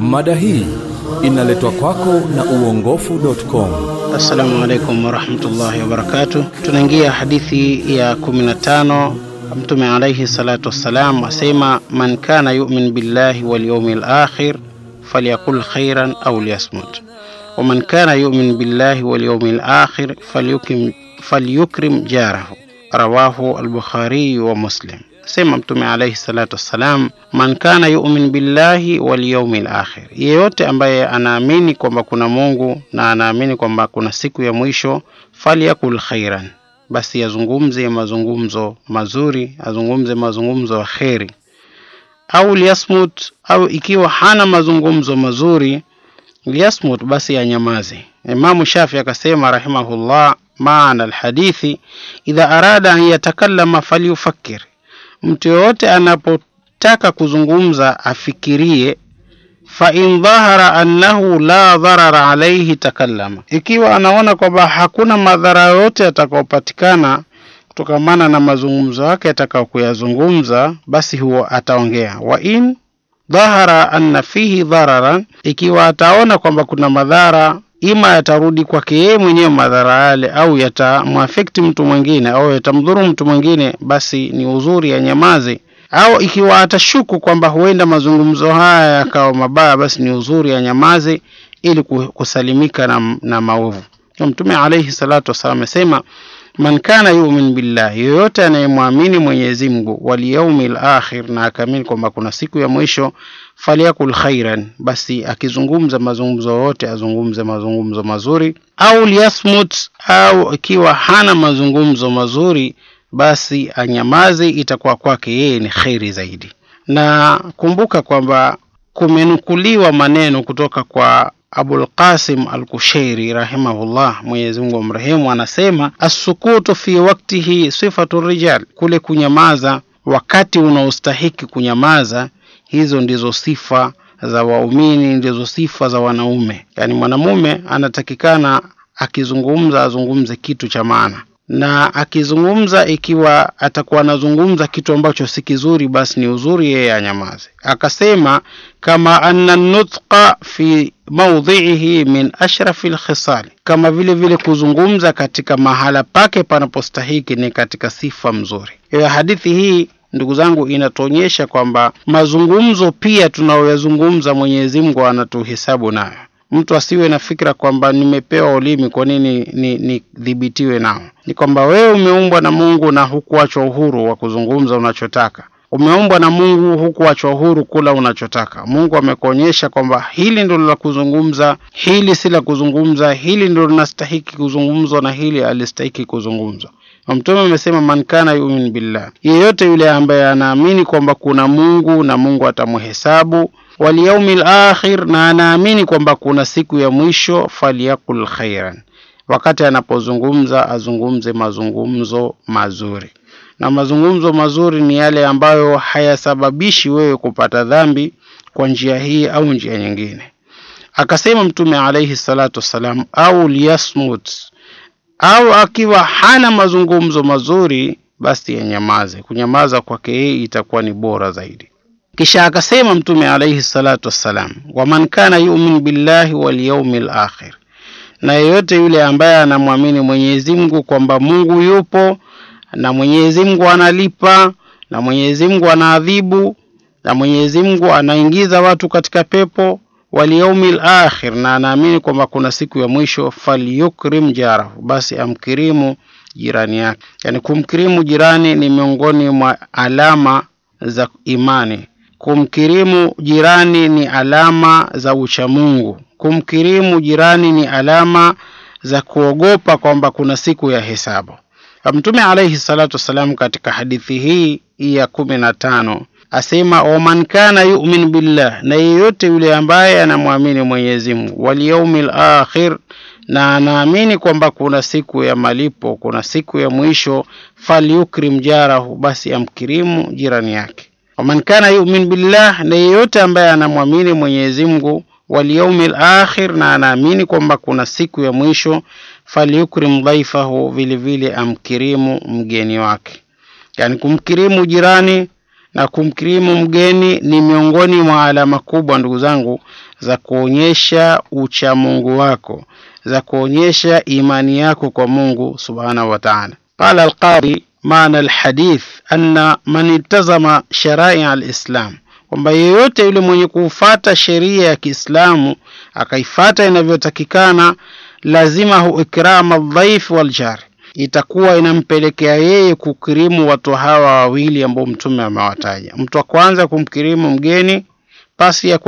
Mada hii inaletwa kwako na uongofu.com. Assalamu alaikum warahmatullahi wabarakatuh. Tunaingia hadithi ya 15. Mtume alaihi salatu wassalam asema, man kana yumin billahi wal yawmil akhir falyakul khairan au liyasmut wa man kana yumin billahi wal yawmil akhir falyukrim, falyukrim jarahu rawahu al-Bukhari wa Muslim. Sema Mtume alaihi salatu wassalam, man kana yumin billahi wal yawmil akhir, yeyote ambaye anaamini kwamba kuna Mungu na anaamini kwamba kuna siku ya mwisho, falyakul khairan, basi azungumze mazungumzo mazuri, azungumze mazungumzo ya kheri, au liyasmut, au ikiwa hana mazungumzo mazuri liyasmut, basi anyamaze. Imamu Shafi akasema rahimahullah, maana alhadithi idha arada an yatakallama falyufakkir mtu yoyote anapotaka kuzungumza afikirie. fa in dhahara annahu la dharara alaihi takallama, ikiwa anaona kwamba hakuna madhara yoyote yatakayopatikana kutokamana na mazungumzo yake atakao kuyazungumza, basi huo ataongea. wa in dhahara anna fihi dhararan, ikiwa ataona kwamba kuna madhara ima yatarudi kwake yeye mwenyewe madhara yale, au yatamwafekti mtu mwingine au yatamdhuru mtu mwingine, basi ni uzuri ya nyamazi. Au ikiwa atashuku kwamba huenda mazungumzo haya yakawa mabaya, basi ni uzuri ya nyamazi ili kusalimika na, na maovu. Mtume alaihi salatu wassalam amesema man kana yumin billahi, yoyote anayemwamini Mwenyezi Mungu, wal yaumil akhir, na akaamini kwamba kuna siku ya mwisho, falyakul khairan, basi akizungumza mazungumzo yote azungumze mazungumzo mazuri, au liyasmut, au ikiwa hana mazungumzo mazuri, basi anyamaze, itakuwa kwake yeye ni kheri zaidi. Na kumbuka kwamba kumenukuliwa maneno kutoka kwa Abul Qasim Al-Kushairi rahimahullah, Mwenyezi Mungu amrehemu, anasema assukutu fi waktihi sifatu rijal, kule kunyamaza wakati unaostahiki kunyamaza, hizo ndizo sifa za waumini, ndizo sifa za wanaume. Yaani mwanamume anatakikana akizungumza azungumze kitu cha maana, na akizungumza ikiwa atakuwa anazungumza kitu ambacho si kizuri, basi ni uzuri yeye anyamaze. Akasema kama anna nutqa fi maudhiihi min ashrafi lkhisali, kama vile vile kuzungumza katika mahala pake panapostahiki ni katika sifa mzuri. Hiyo hadithi hii ndugu zangu inatuonyesha kwamba mazungumzo pia tunayoyazungumza Mwenyezi Mungu anatuhesabu nayo. Mtu asiwe na fikra kwamba nimepewa ulimi, kwa nini nidhibitiwe ni nao? Ni kwamba wewe umeumbwa na Mungu na hukuachwa uhuru wa kuzungumza unachotaka. Umeumbwa na Mungu hukuachwa uhuru kula unachotaka. Mungu amekuonyesha kwamba hili ndilo la kuzungumza, hili si la kuzungumza, hili ndilo linastahiki kuzungumzwa na hili alistahiki kuzungumzwa. Mtume amesema man kana yumin billah, yeyote yule ambaye anaamini kwamba kuna Mungu na Mungu atamhesabu, wal yaumil akhir, na anaamini kwamba kuna siku ya mwisho, falyakul khairan, wakati anapozungumza azungumze mazungumzo mazuri. Na mazungumzo mazuri ni yale ambayo hayasababishi wewe kupata dhambi kwa njia hii au njia nyingine. Akasema Mtume alaihi salatu wassalam, au liyasmut au akiwa hana mazungumzo mazuri basi yanyamaze. Kunyamaza kwake yeye itakuwa ni bora zaidi. Kisha akasema Mtume alaihi salatu wassalam, waman kana yumin billahi wal yaumil akhir, na yeyote yule ambaye anamwamini Mwenyezi Mungu kwamba Mungu yupo na Mwenyezi Mungu analipa na Mwenyezi Mungu anaadhibu na Mwenyezi Mungu anaingiza watu katika pepo wal yaumil akhir, na anaamini kwamba kuna siku ya mwisho, falyukrim jarahu, basi amkirimu jirani yake. Yani kumkirimu jirani ni miongoni mwa alama za imani. Kumkirimu jirani ni alama za uchamungu. Kumkirimu jirani ni alama za kuogopa kwamba kuna siku ya hesabu. Mtume alaihi salatu wassalam katika hadithi hii ya kumi na tano asema waman kana yumin billah, na yeyote yule ambaye anamwamini Mwenyezi Mungu, wal yaumil akhir, na anaamini kwamba kuna siku ya malipo, kuna siku ya mwisho, falyukrim jarahu, basi amkirimu jirani yake. Waman kana yumin billah, na yeyote ambaye anamwamini Mwenyezi Mungu, wal yaumil akhir, na anaamini kwamba kuna siku ya mwisho, falyukrim dhaifahu, vile vile amkirimu mgeni wake. yani kumkirimu jirani na kumkirimu mgeni ni miongoni mwa alama kubwa ndugu zangu za kuonyesha uchamungu wako za kuonyesha imani yako kwa mungu subhanahu wa taala qala alqari maana alhadith anna man iltazama sharai alislam kwamba yeyote yule mwenye kufata sheria ya kiislamu akaifata inavyotakikana lazima hu ikrama ldhaif waljari itakuwa inampelekea yeye kukirimu watu hawa wawili ambao mtume amewataja. Mtu wa kwanza kumkirimu mgeni pasi ya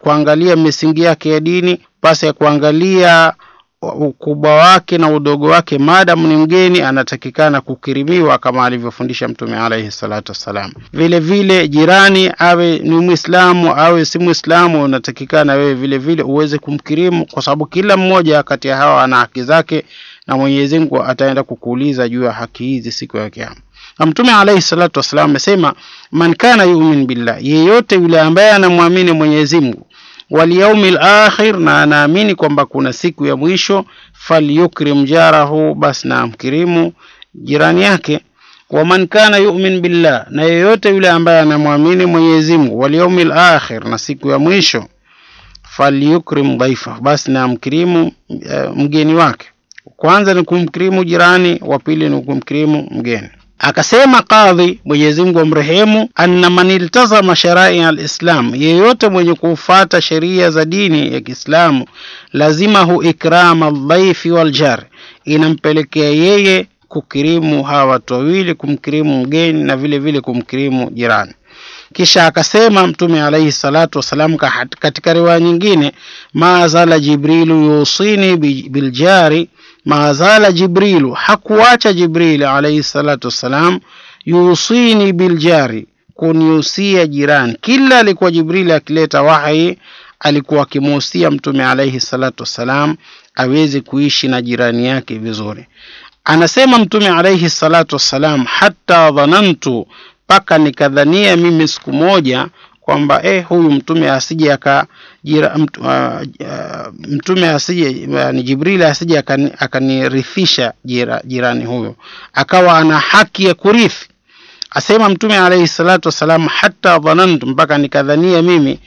kuangalia misingi yake ya dini pasi ya kuangalia ukubwa wake na udogo wake maadamu ni mgeni anatakikana kukirimiwa kama alivyofundisha mtume alaihi salatu wassalam. Vile vile jirani awe ni mwislamu awe si mwislamu unatakikana wewe vile vile uweze kumkirimu kwa sababu kila mmoja kati ya hawa ana haki zake na mwenyezi mungu ataenda kukuuliza juu ya haki hizi siku ya kiama na mtume alaihi salatu wassalam amesema man kana yumin billah yeyote yule ambaye anamwamini mwenyezi mungu walyaumi akhir, na anaamini kwamba kuna siku ya mwisho falyukrim jarahu basi na amkirimu jirani yake. Wa man kana yumin billah na yeyote yule ambaye anamwamini mwenyezi mungu wal yaumil akhir, na siku ya mwisho falyukrim dhaifa basi na amkirimu uh, mgeni wake. Kwanza ni kumkirimu jirani wa pili ni kumkirimu mgeni akasema qadhi mwenyezi mungu amrehemu anna man iltazama sharai alislam yeyote mwenye kufata sheria za dini ya kiislamu lazima hu ikrama dhaifi waljar inampelekea yeye kukirimu hawa watu wawili kumkirimu mgeni na vile vile kumkirimu jirani. Kisha akasema mtume alaihi salatu wassalam katika riwaya nyingine ma zala jibrilu yusini biljari maazala jibrilu hakuacha jibrili alaihi salatu wassalam yusini biljari kuniusia jirani. Kila alikuwa jibrili akileta wahi alikuwa akimuhusia mtume alaihi salatu wassalam aweze kuishi na jirani yake vizuri. Anasema mtume alaihi salatu wassalam hata dhanantu mpaka nikadhania mimi siku moja kwamba eh, huyu mtume asije aka jira, mt, uh, uh, mtume asije ni Jibrili asije akanirithisha jira, jirani huyo. Akawa ana haki ya kurithi. Asema mtume alayhi salatu wassalam, hata dhanantu, mpaka nikadhania mimi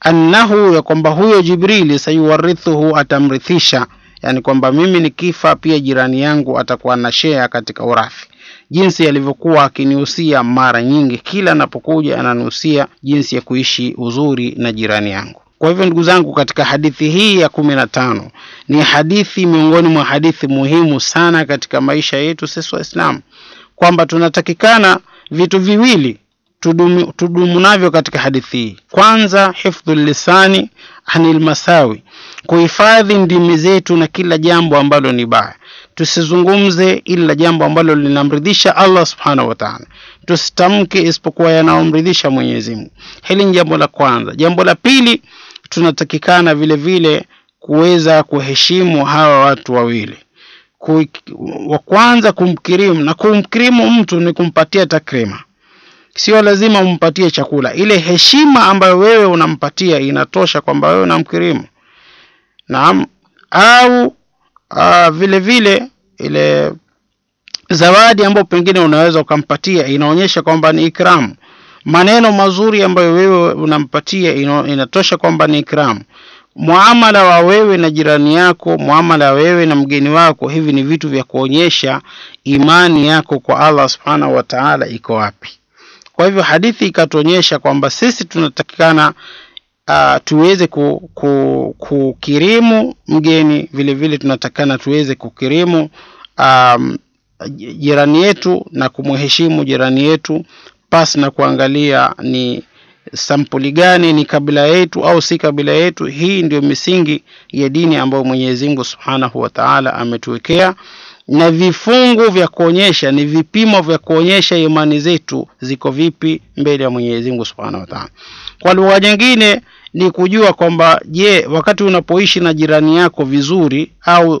annahu, ya kwamba huyo Jibrili sayuwarithuhu, atamrithisha, yani kwamba mimi nikifa pia jirani yangu atakuwa na shea katika urathi jinsi alivyokuwa akinihusia mara nyingi kila anapokuja ananihusia jinsi ya kuishi uzuri na jirani yangu. Kwa hivyo ndugu zangu katika hadithi hii ya kumi na tano ni hadithi miongoni mwa hadithi muhimu sana katika maisha yetu sisi waislamu kwamba tunatakikana vitu viwili tudumu, tudumu navyo katika hadithi hii. Kwanza hifdhu lisani anil masawi kuhifadhi ndimi zetu na kila jambo ambalo ni baya tusizungumze ila jambo ambalo linamridhisha allah subhanahu wa taala. Tusitamke isipokuwa yanayomridhisha mwenyezi mungu. Hili ni jambo la kwanza. Jambo la pili tunatakikana vile vile kuweza kuheshimu hawa watu wawili. Wa kwanza kumkirimu na kumkirimu mtu ni kumpatia takrima. Sio lazima umpatie chakula. Ile heshima ambayo wewe unampatia inatosha kwamba wewe unamkirimu. Naam. Au uh, vile vile ile zawadi ambayo pengine unaweza ukampatia inaonyesha kwamba ni ikramu maneno mazuri ambayo wewe unampatia inatosha kwamba ni ikram. Muamala wa wewe na jirani yako muamala wa wewe na mgeni wako hivi ni vitu vya kuonyesha imani yako kwa allah subhanahu wa taala iko wapi. Kwa hivyo hadithi ikatuonyesha kwamba sisi tunatakikana uh, tuweze ku, ku, kukirimu mgeni vile vile tunatakana tuweze kukirimu um, jirani yetu na kumheshimu jirani yetu pasi na kuangalia ni sampuli gani ni kabila yetu au si kabila yetu. Hii ndio misingi ya dini ambayo mwenyezi mungu subhanahu wa taala ametuwekea. Na vifungu vya kuonyesha ni vipimo vya kuonyesha imani zetu ziko vipi mbele ya mwenyezi mungu subhanahu wa taala. Kwa lugha nyingine ni kujua kwamba je wakati unapoishi na jirani yako vizuri au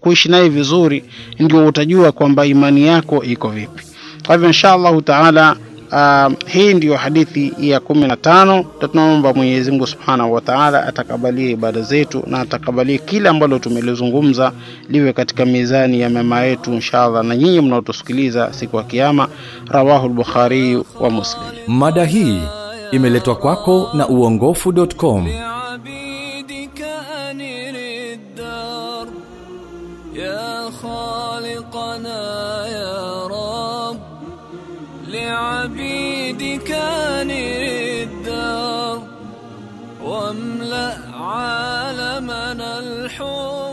kuishi naye vizuri ndio utajua kwamba imani yako iko vipi kwa hivyo insha allahu taala Uh, hii ndiyo hadithi ya kumi na tano. Tunaomba Mwenyezi Mungu Subhanahu wa Ta'ala atakabalie ibada zetu na atakabalie kila ambalo tumelizungumza liwe katika mizani ya mema yetu inshallah, na nyinyi mnaotusikiliza siku ya Kiyama. Rawahu al-Bukhari wa Muslim. mada hii imeletwa kwako na uongofu.com يا خالقنا يا رب لعبيدك أنر الدار. واملأ عالمنا الحب.